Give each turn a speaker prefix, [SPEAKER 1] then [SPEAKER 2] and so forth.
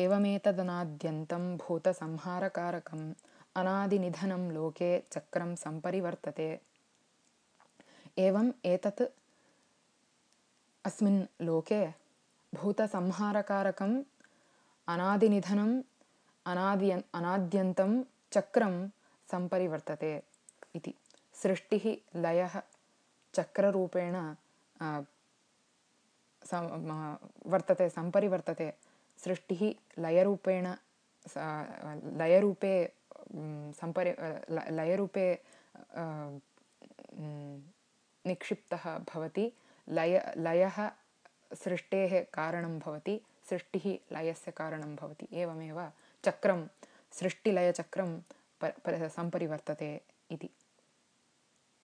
[SPEAKER 1] एवमेतदनाद्यन्तं भूतसंहारकारकम् अनादिनिधनं लोके चक्रं सम्परिवर्तते एवम् एतत् अस्मिन् लोके भूतसंहारकारकम् अनादिनिधनम् अनाद्य अनाद्यन्तं चक्रं सम्परिवर्तते इति। सृष्टिः लयः चक्ररूपेण वर्तते सम्परिवर्तते सृष्टिः लयरूपेण लयरूपे सम्परि लयरूपे निक्षिप्तः भवति। लय लयः सृष्टेः कारणं भवति। सृष्टिः लयस्य कारणं भवति। एवमेव चक्रं सृष्टिलयचक्रं प सम्परिवर्तते इति